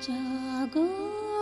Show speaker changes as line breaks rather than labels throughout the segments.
자고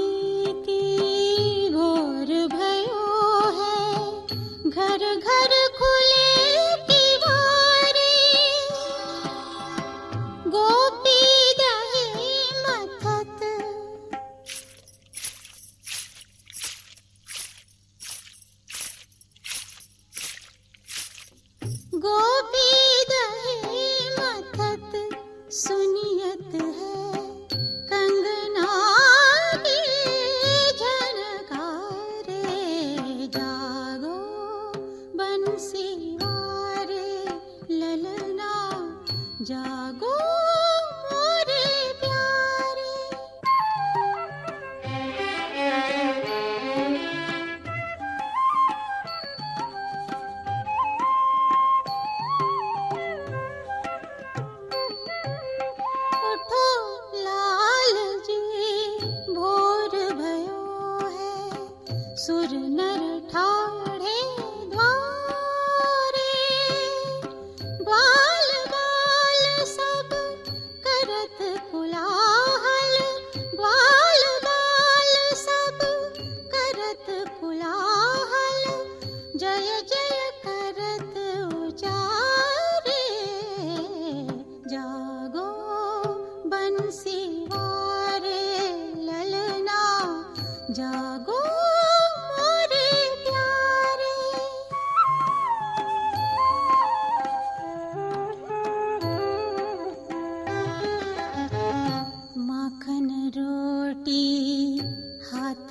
जय जय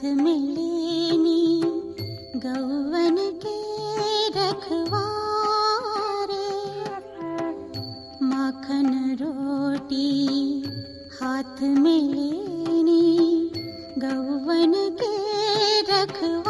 हथमि गौवन के रखवारे। माखन रोटी हाथ मिलनी गौवन के रखवा